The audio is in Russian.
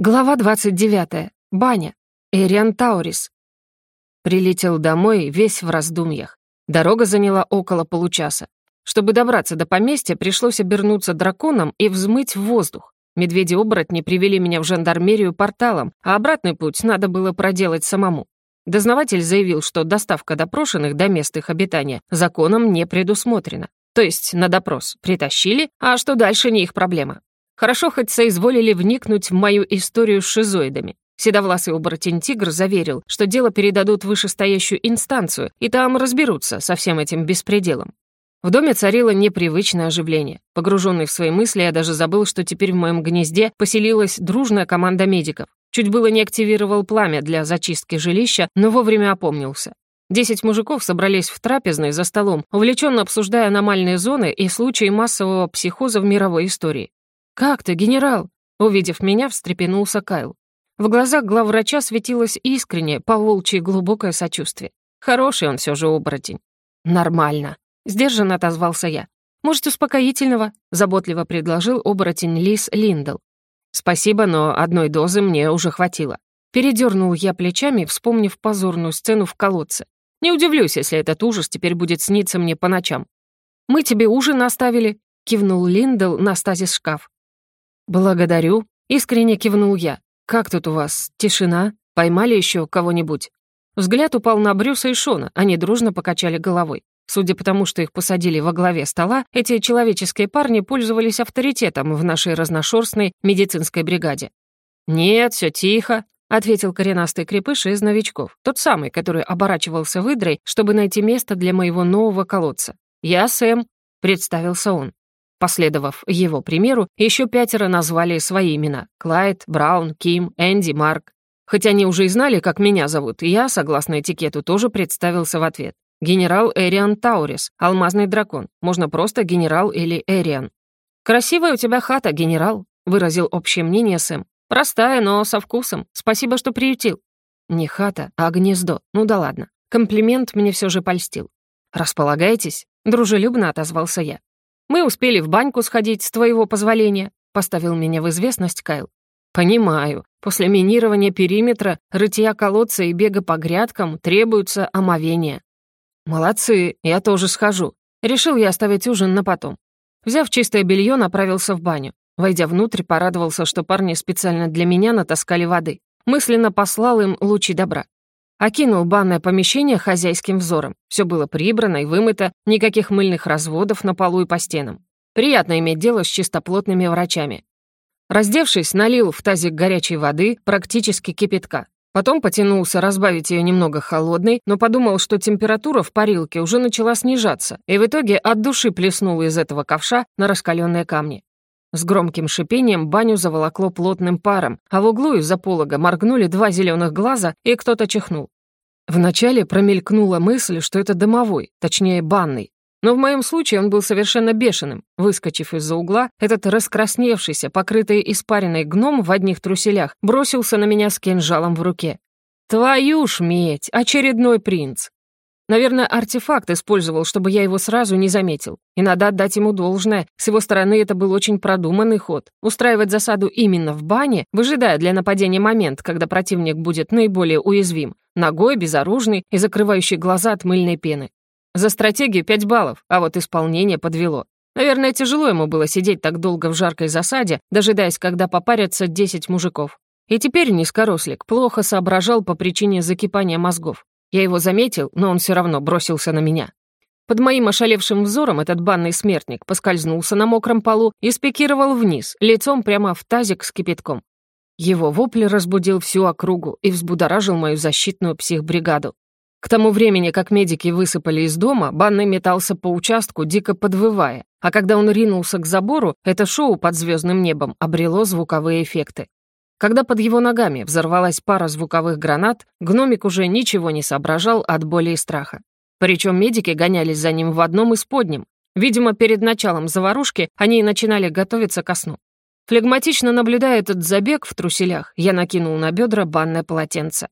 Глава 29. Баня. Эриан Таурис. Прилетел домой весь в раздумьях. Дорога заняла около получаса. Чтобы добраться до поместья, пришлось обернуться драконом и взмыть в воздух. Медведи-оборотни привели меня в жандармерию порталом, а обратный путь надо было проделать самому. Дознаватель заявил, что доставка допрошенных до мест их обитания законом не предусмотрена. То есть на допрос притащили, а что дальше не их проблема. Хорошо хоть соизволили вникнуть в мою историю с шизоидами. Седовласый оборотень-тигр заверил, что дело передадут вышестоящую инстанцию, и там разберутся со всем этим беспределом. В доме царило непривычное оживление. Погруженный в свои мысли, я даже забыл, что теперь в моем гнезде поселилась дружная команда медиков. Чуть было не активировал пламя для зачистки жилища, но вовремя опомнился. Десять мужиков собрались в трапезной за столом, увлеченно обсуждая аномальные зоны и случаи массового психоза в мировой истории. «Как ты, генерал?» Увидев меня, встрепенулся Кайл. В глазах главврача светилось искреннее, поволчье глубокое сочувствие. Хороший он все же оборотень. «Нормально», — сдержанно отозвался я. «Может, успокоительного?» — заботливо предложил оборотень Лис Линдл. «Спасибо, но одной дозы мне уже хватило». Передернул я плечами, вспомнив позорную сцену в колодце. Не удивлюсь, если этот ужас теперь будет сниться мне по ночам. «Мы тебе ужин оставили», — кивнул Линдл на стазис-шкаф. «Благодарю», — искренне кивнул я. «Как тут у вас? Тишина? Поймали еще кого-нибудь?» Взгляд упал на Брюса и Шона, они дружно покачали головой. Судя по тому, что их посадили во главе стола, эти человеческие парни пользовались авторитетом в нашей разношерстной медицинской бригаде. «Нет, все тихо», — ответил коренастый крепыш из новичков, тот самый, который оборачивался выдрой, чтобы найти место для моего нового колодца. «Я Сэм», — представился он. Последовав его примеру, еще пятеро назвали свои имена — Клайд, Браун, Ким, Энди, Марк. Хоть они уже и знали, как меня зовут, я, согласно этикету, тоже представился в ответ. Генерал Эриан Таурис, алмазный дракон. Можно просто генерал или Эриан. «Красивая у тебя хата, генерал», — выразил общее мнение Сэм. «Простая, но со вкусом. Спасибо, что приютил». Не хата, а гнездо. Ну да ладно. Комплимент мне все же польстил. «Располагайтесь», — дружелюбно отозвался я. Мы успели в баньку сходить, с твоего позволения», — поставил меня в известность Кайл. «Понимаю. После минирования периметра, рытья колодца и бега по грядкам требуется омовение». «Молодцы, я тоже схожу». Решил я оставить ужин на потом. Взяв чистое белье, направился в баню. Войдя внутрь, порадовался, что парни специально для меня натаскали воды. Мысленно послал им лучи добра. Окинул банное помещение хозяйским взором. Все было прибрано и вымыто, никаких мыльных разводов на полу и по стенам. Приятно иметь дело с чистоплотными врачами. Раздевшись, налил в тазик горячей воды, практически кипятка. Потом потянулся разбавить ее немного холодной, но подумал, что температура в парилке уже начала снижаться, и в итоге от души плеснул из этого ковша на раскаленные камни. С громким шипением баню заволокло плотным паром, а в углу из-за полога моргнули два зеленых глаза, и кто-то чихнул. Вначале промелькнула мысль, что это домовой, точнее банный. Но в моем случае он был совершенно бешеным. Выскочив из-за угла, этот раскрасневшийся, покрытый испаренной гном в одних труселях бросился на меня с кинжалом в руке. «Твою ж медь! Очередной принц!» Наверное, артефакт использовал, чтобы я его сразу не заметил. И надо отдать ему должное. С его стороны это был очень продуманный ход. Устраивать засаду именно в бане, выжидая для нападения момент, когда противник будет наиболее уязвим. Ногой, безоружный и закрывающий глаза от мыльной пены. За стратегию 5 баллов, а вот исполнение подвело. Наверное, тяжело ему было сидеть так долго в жаркой засаде, дожидаясь, когда попарятся 10 мужиков. И теперь низкорослик плохо соображал по причине закипания мозгов. Я его заметил, но он все равно бросился на меня. Под моим ошалевшим взором этот банный смертник поскользнулся на мокром полу и спикировал вниз, лицом прямо в тазик с кипятком. Его вопль разбудил всю округу и взбудоражил мою защитную психбригаду. К тому времени, как медики высыпали из дома, банный метался по участку, дико подвывая, а когда он ринулся к забору, это шоу под звездным небом обрело звуковые эффекты. Когда под его ногами взорвалась пара звуковых гранат, гномик уже ничего не соображал от боли и страха. Причем медики гонялись за ним в одном из подним. Видимо, перед началом заварушки они начинали готовиться ко сну. Флегматично наблюдая этот забег в труселях, я накинул на бедра банное полотенце.